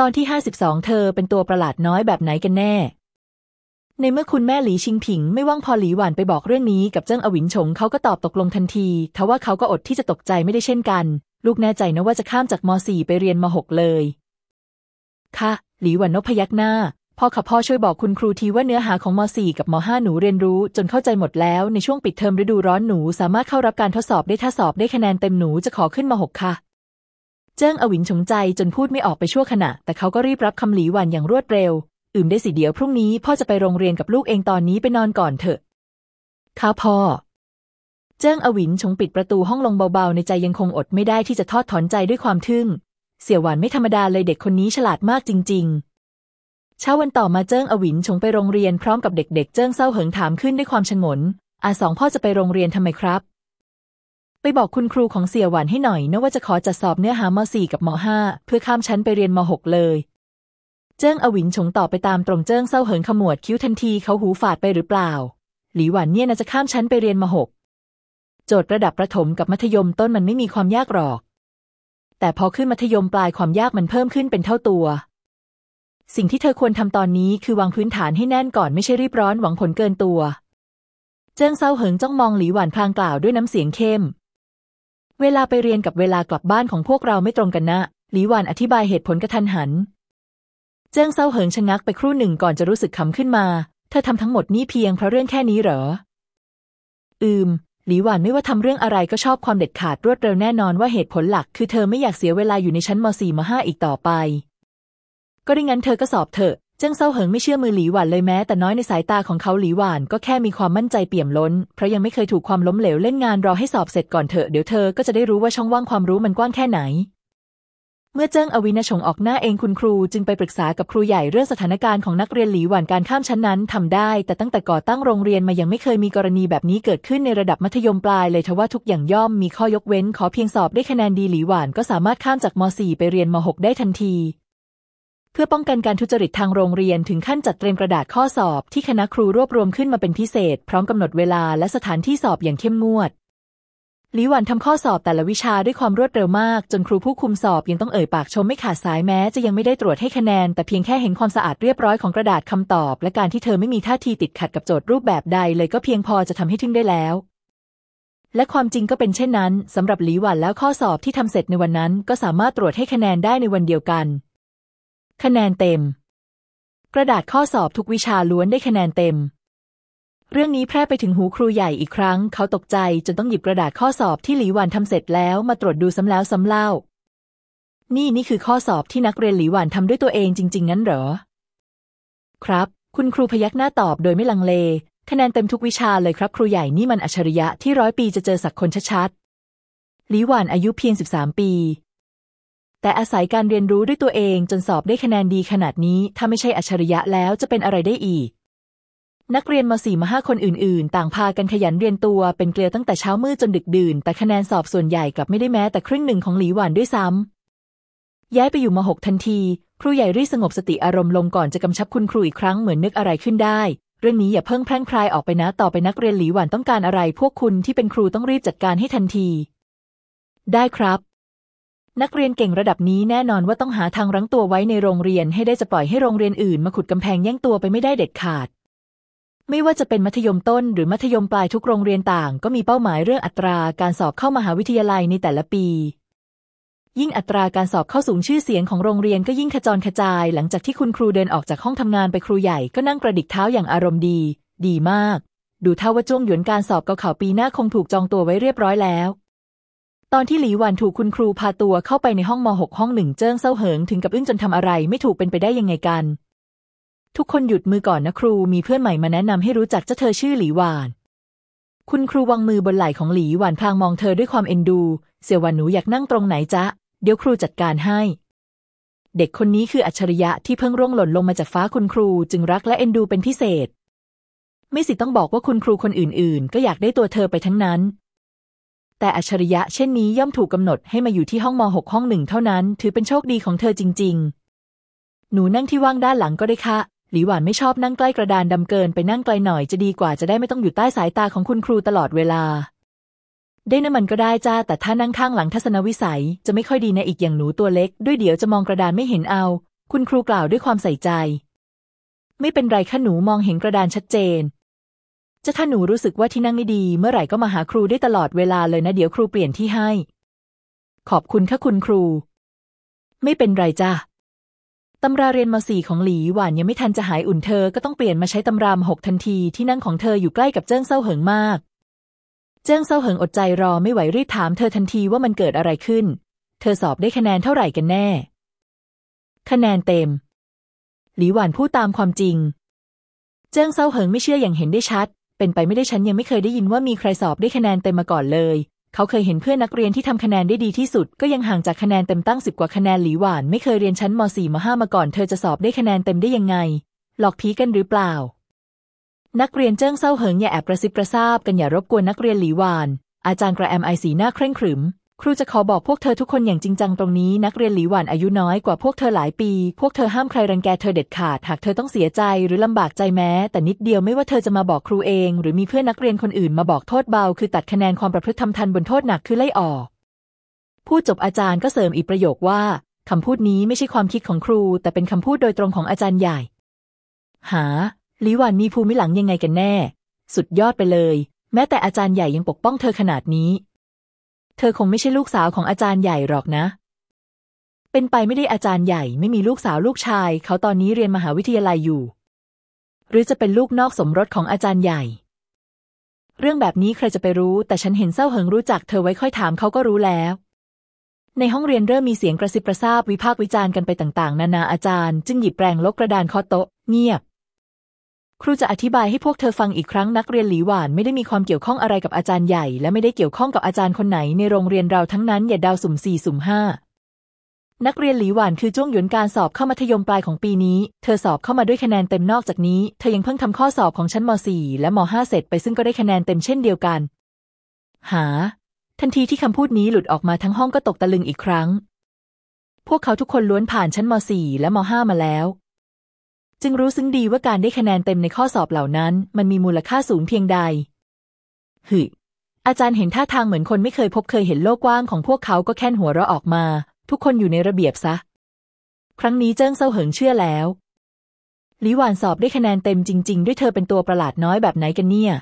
ตอนที่ห้าสิบสองเธอเป็นตัวประหลาดน้อยแบบไหนกันแน่ ในเมื่อคุณแม่หลีชิงผิง ไม่ว่างพอหลีหวานไปบอกเรื่องนี้กับเจิ้งอวินฉงเขาก็ตอบตกลงทันทีทว่าเขาก็อดที่จะตกใจไม่ได้เช่นกัน ลูกแน่ใจนะว่าจะข้ามจากม .4 ไปเรียนม .6 เลย ค่ะ หลีหวันนพยักหน้าพ่อค่ะพ่อช่วยบอกคุณครูทีว่าเนื้อหาของม .4 กับม .5 หนูเรียนรู้จนเข้าใจหมดแล้วในช่วงปิดเทอมฤดูร้อนหนูสามารถเข้ารับการทดสอบได้ถ้าสอบได้คะแนนเต็มหนูจะขอขึ้นม .6 ค่ะ เจิ้งอวินชงใจจนพูดไม่ออกไปชั่วขณะ แต่เขาก็รีบรับคำหลีหวันอย่างรวดเร็ว อื่มได้สิเดี๋ยวพรุ่งนี้พ่อจะไปโรงเรียนกับลูกเองตอนนี้ไปนอนก่อนเถอะค่ะพ่อ เจิ้งอวินชงปิดประตูห้องลงเบาๆ ในใจยังคงอดไม่ได้ที่จะทอดถอนใจด้วยความทึ่ง เสี่ยวหวานไม่ธรรมดาเลยเด็กคนนี้ฉลาดมากจริง ๆเช้าวันต่อมาเจิ้งอวินชงไปโรงเรียนพร้อมกับเด็กๆ เจิ้งเศร้าเหิงถามขึ้นด้วยความชงน อาสองพ่อจะไปโรงเรียนทำไมครับ ไปบอกคุณครูของเสี่ยหวานให้หน่อยนะว่าจะขอจัดสอบเนื้อหามสี่กับมห้าเพื่อข้ามชั้นไปเรียนมหกเลย เจิ้งอวินชงตอบไปตามตรงเจิ้งเศร้าเหิงขมวดคิ้วทันทีเขาหูฝาดไปหรือเปล่า หลีหวานเนี่ยน่าจะข้ามชั้นไปเรียนมหกโจทย์ระดับประถมกับมัธยมต้นมันไม่มีความยากหรอก แต่พอขึ้นมัธยมปลายความยากมันเพิ่มขึ้นเป็นเท่าตัว สิ่งที่เธอควรทำตอนนี้คือวางพื้นฐานให้แน่นก่อนไม่ใช่รีบร้อนหวังผลเกินตัว เจิ้งเซาเหิงจ้องมองหลีหวานพลางกล่าวด้วยน้ำเสียงเข้ม เวลาไปเรียนกับเวลากลับบ้านของพวกเราไม่ตรงกันนะ หลีหวานอธิบายเหตุผลกะทันหัน เจิ้งเซาเหิงชะงักไปครู่หนึ่งก่อนจะรู้สึกขำขึ้นมา เธอทำทั้งหมดนี้เพียงเพราะเรื่องแค่นี้เหรอ อืม หลีหวานไม่ว่าทำเรื่องอะไรก็ชอบความเด็ดขาดรวดเร็วแน่นอนว่าเหตุผลหลัก คือเธอไม่อยากเสียเวลาอยู่ในชั้นม .4 ม .5 อีกต่อไป ก็ดังนั้นเธอก็สอบเถอะ เจิ้งเซาเหิงไม่เชื่อมือหลีหวานเลยแม้ แต่น้อยในสายตาของเขาหลีหวานก็แค่มีความมั่นใจเปี่ยมล้น เพราะยังไม่เคยถูกความล้มเหลวเล่นงานรอให้สอบเสร็จก่อนเถอะเดี๋ยวเธอก็จะได้รู้ว่าช่องว่างความรู้มันกว้างแค่ไหน เมื่อเจิ้งอวินาชงออกหน้าเองคุณครูจึงไปปรึกษากับครูใหญ่เรื่องสถานการณ์ของนักเรียนหลีหวานการข้ามชั้นนั้นทำได้ แต่ตั้งแต่ก่อตั้งโรงเรียนมายังไม่เคยมีกรณีแบบนี้เกิดขึ้นในระดับมัธยมปลายเลยทว่าทุกอย่างย่อมมีข้อยกเว้น ขอเพียงสอบได้คะแนนดีหลีหวานก็สามารถข้ามจากม .4 ไปเรียนม .6 ได้ทันที พื่อป้องกันการทุจริตทางโรงเรียนถึงขั้นจัดเตรียมกระดาษข้อสอบที่คณะครูรวบรวมขึ้นมาเป็นพิเศษ พร้อมกำหนดเวลาและสถานที่สอบอย่างเข้มงวดลีหวันทำข้อสอบแต่ละวิชาด้วยความรวดเร็วมาก จนครูผู้คุมสอบยังต้องเอ่ยปากชมไม่ขาดสายแม้ จะยังไม่ได้ตรวจให้คะแนน แต่เพียงแค่เห็นความสะอาดเรียบร้อยของกระดาษคำตอบ และการที่เธอไม่มีท่าทีติดขัดกับโจทย์รูปแบบใดเลยก็เพียงพอจะทำให้ทึ่งได้แล้ว และความจริงก็เป็นเช่นนั้นสำหรับหลีหวันแล้วข้อสอบที่ทำเสร็จในวันนั้น ก็สามารถตรวจให้คะแนนได้ในวันเดียวกัน คะแนนเต็ม กระดาษข้อสอบทุกวิชาล้วนได้คะแนนเต็ม เรื่องนี้แพร่ไปถึงหูครูใหญ่อีกครั้ง เขาตกใจจนต้องหยิบกระดาษข้อสอบที่หลีหวันทำเสร็จแล้วมาตรวจดูซ้ำแล้วซ้ำเล่า นี่นี่คือข้อสอบที่นักเรียนหลีหวันทำด้วยตัวเองจริง ๆ งั้นเหรอ ครับ คุณครูพยักหน้าตอบโดยไม่ลังเล คะแนนเต็มทุกวิชาเลยครับ ครูใหญ่นี่มันอัจฉริยะที่ร้อยปีจะเจอสักคนชัดๆหลีหวันอายุเพียง 13 ปี แต่อาศัยการเรียนรู้ด้วยตัวเองจนสอบได้คะแนนดีขนาดนี้ ถ้าไม่ใช่อัจฉริยะแล้วจะเป็นอะไรได้อีก นักเรียนม .4 ม .5 คนอื่นๆ ต่างพากันขยันเรียนตัวเป็นเกลียวตั้งแต่เช้ามืดจนดึกดื่น แต่คะแนนสอบส่วนใหญ่กลับไม่ได้แม้แต่ครึ่งหนึ่งของหลีหวานด้วยซ้ำย้ายไปอยู่ม .6 ทันที ครูใหญ่รีสงบสติอารมณ์ลงก่อนจะกำชับคุณครูอีกครั้งเหมือนนึกอะไรขึ้นได้เรื่องนี้อย่าเพิ่งแพร่งพรายออกไปนะต่อไปนักเรียนหลีหวานต้องการอะไร พวกคุณที่เป็นครูต้องรีบจัดการให้ทันที ได้ครับ นักเรียนเก่งระดับนี้แน่นอนว่าต้องหาทางรั้งตัวไว้ในโรงเรียนให้ได้จะปล่อยให้โรงเรียนอื่นมาขุดกำแพงแย่งตัวไปไม่ได้เด็ดขาด ไม่ว่าจะเป็นมัธยมต้นหรือมัธยมปลายทุกโรงเรียนต่าง ก็มีเป้าหมายเรื่องอัตราการสอบเข้ามหาวิทยาลัยในแต่ละปี ยิ่งอัตราการสอบเข้าสูงชื่อเสียงของโรงเรียนก็ยิ่งขจรกระจาย หลังจากที่คุณครูเดินออกจากห้องทำงานไปครูใหญ่ก็นั่งกระดิกเท้าอย่างอารมณ์ดี ดีมาก ดูเท่าว่าจ้วงหยวนการสอบเกาข่าวปีหน้าคงถูกจองตัวไว้เรียบร้อยแล้ว ตอนที่หลีหวันถูกคุณครูพาตัวเข้าไปในห้องม .6 ห้องหนึ่งเจิ้งเซาเหิงถึงกับอึ้งจนทำอะไรไม่ถูกเป็นไปได้ยังไงกัน ทุกคนหยุดมือก่อนนะครูมีเพื่อนใหม่มาแนะนำให้รู้จักเจ้าเธอชื่อหลีหวาน คุณครูวางมือบนไหล่ของหลีหวานพลางมองเธอด้วยความเอ็นดู เสี่ยวหวานหนูอยากนั่งตรงไหนจ๊ะ เดี๋ยวครูจัดการให้ เด็กคนนี้คืออัจฉริยะที่เพิ่งร่วงหล่นลงมาจากฟ้าคุณครูจึงรักและเอ็นดูเป็นพิเศษ ไม่สิต้องบอกว่าคุณครูคนอื่น ๆ ก็อยากได้ตัวเธอไปทั้งนั้น แต่อัจฉริยะเช่นนี้ย่อมถูกกำหนดให้มาอยู่ที่ห้องม .6 ห้องหนึ่งเท่านั้น ถือเป็นโชคดีของเธอจริง ๆ หนูนั่งที่ว่างด้านหลังก็ได้ค่ะหลีหวานไม่ชอบนั่งใกล้กระดานดำเกินไปนั่งไกลหน่อยจะดีกว่าจะได้ไม่ต้องอยู่ใต้สายตาของคุณครูตลอดเวลา ได้น้ำมันก็ได้จ้า แต่ถ้านั่งข้างหลังทัศนวิสัยจะไม่ค่อยดีนะอีกอย่างหนูตัวเล็ก ด้วยเดี๋ยวจะมองกระดานไม่เห็นเอา คุณครูกล่าวด้วยความใส่ใจ ไม่เป็นไรค่ะหนูมองเห็นกระดานชัดเจน จะถ้าหนูรู้สึกว่าที่นั่งไม่ดี เมื่อไหร่ก็มาหาครูได้ตลอดเวลาเลยนะ เดี๋ยวครูเปลี่ยนที่ให้ ขอบคุณค่ะคุณครู ไม่เป็นไรจ้ะตำราเรียนมสี่ของหลีหวานยังไม่ทันจะหายอุ่นเธอก็ต้องเปลี่ยนมาใช้ตำรามหกทันทีที่นั่งของเธออยู่ใกล้กับเจิ้งเซาเหิงมาก เจิ้งเซาเหิงอดใจรอไม่ไหวรีบถามเธอทันทีว่ามันเกิดอะไรขึ้น เธอสอบได้คะแนนเท่าไหร่กันแน่ คะแนนเต็ม หลีหวานพูดตามความจริง เจิ้งเซาเหิงไม่เชื่ออย่างเห็นได้ชัด เป็นไปไม่ได้ฉันยังไม่เคยได้ยินว่ามีใครสอบได้คะแนนเต็มมาก่อนเลย เขาเคยเห็นเพื่อนนักเรียนที่ทำคะแนนได้ดีที่สุด ก็ยังห่างจากคะแนนเต็มตั้งสิบกว่าคะแนนหลีหวานไม่เคยเรียนชั้นม .4 ม .5 มาก่อนเธอจะสอบได้คะแนนเต็มได้ยังไง หลอกผีกันหรือเปล่า นักเรียนเจิ้งเศร้าเหิงอย่าแอบกระซิบกระซาบกันอย่ารบกวนนักเรียนหลีหวาน อาจารย์กระแอมไอสีหน้าเคร่งขรึม ครูจะขอบอกพวกเธอทุกคนอย่างจริงจังตรงนี้ นักเรียนหลีหวานอายุน้อยกว่าพวกเธอหลายปี พวกเธอห้ามใครรังแกเธอเด็ดขาด หากเธอต้องเสียใจหรือลำบากใจแม้ แต่นิดเดียวไม่ว่าเธอจะมาบอกครูเอง หรือมีเพื่อนนักเรียนคนอื่นมาบอกโทษเบา คือตัดคะแนนความประพฤติทำทันบนโทษหนักคือไล่ออกพูดจบอาจารย์ก็เสริมอีกประโยคว่าคำพูดนี้ไม่ใช่ความคิดของครู แต่เป็นคำพูดโดยตรงของอาจารย์ใหญ่ หาหลีหวานมีภูมิหลังยังไงกันแน่ สุดยอดไปเลย แม้แต่อาจารย์ใหญ่ยังปกป้องเธอขนาดนี้ เธอคงไม่ใช่ลูกสาวของอาจารย์ใหญ่หรอกนะ เป็นไปไม่ได้อาจารย์ใหญ่ไม่มีลูกสาวลูกชาย เขาตอนนี้เรียนมหาวิทยาลัยอยู่ หรือจะเป็นลูกนอกสมรสของอาจารย์ใหญ่ เรื่องแบบนี้ใครจะไปรู้ แต่ฉันเห็นเศร้าเหิงรู้จักเธอไว้ค่อยถามเขาก็รู้แล้ว ในห้องเรียนเริ่มมีเสียงกระซิบกระซาบวิพากษ์วิจารณ์กันไปต่างๆ นานาอาจารย์ จึงหยิบแปรงลบกระดานเคาะโต๊ะเงียบ ครูจะอธิบายให้พวกเธอฟังอีกครั้งนักเรียนหลีหวานไม่ได้มีความเกี่ยวข้องอะไรกับอาจารย์ใหญ่ และไม่ได้เกี่ยวข้องกับอาจารย์คนไหนในโรงเรียนเราทั้งนั้นอย่าดาวสุ่มสี่สุ่มห้านักเรียนหลีหวานคือจ้วงหยวนการสอบเข้ามัธยมปลายของปีนี้ เธอสอบเข้ามาด้วยคะแนนเต็มนอกจากนี้ เธอยังเพิ่งทำข้อสอบของชั้นม .4 และม .5 เสร็จไปซึ่งก็ได้คะแนนเต็มเช่นเดียวกัน หา ทันทีที่คำพูดนี้หลุดออกมาทั้งห้องก็ตกตะลึงอีกครั้ง พวกเขาทุกคนล้วนผ่านชั้นม .4 และม .5 มาแล้ว จึงรู้ซึ้งดีว่าการได้คะแนนเต็มในข้อสอบเหล่านั้น มันมีมูลค่าสูงเพียงใดหึอาจารย์เห็นท่าทางเหมือนคนไม่เคยพบเคยเห็นโลกกว้างของพวกเขาก็แค่นหัวเราะออกมา ทุกคนอยู่ในระเบียบซะ ครั้งนี้เจิ้งเซาเหิงเชื่อแล้วหลิหวานสอบได้คะแนนเต็มจริง ๆ ด้วยเธอเป็นตัวประหลาดน้อยแบบไหนกันเนี่ย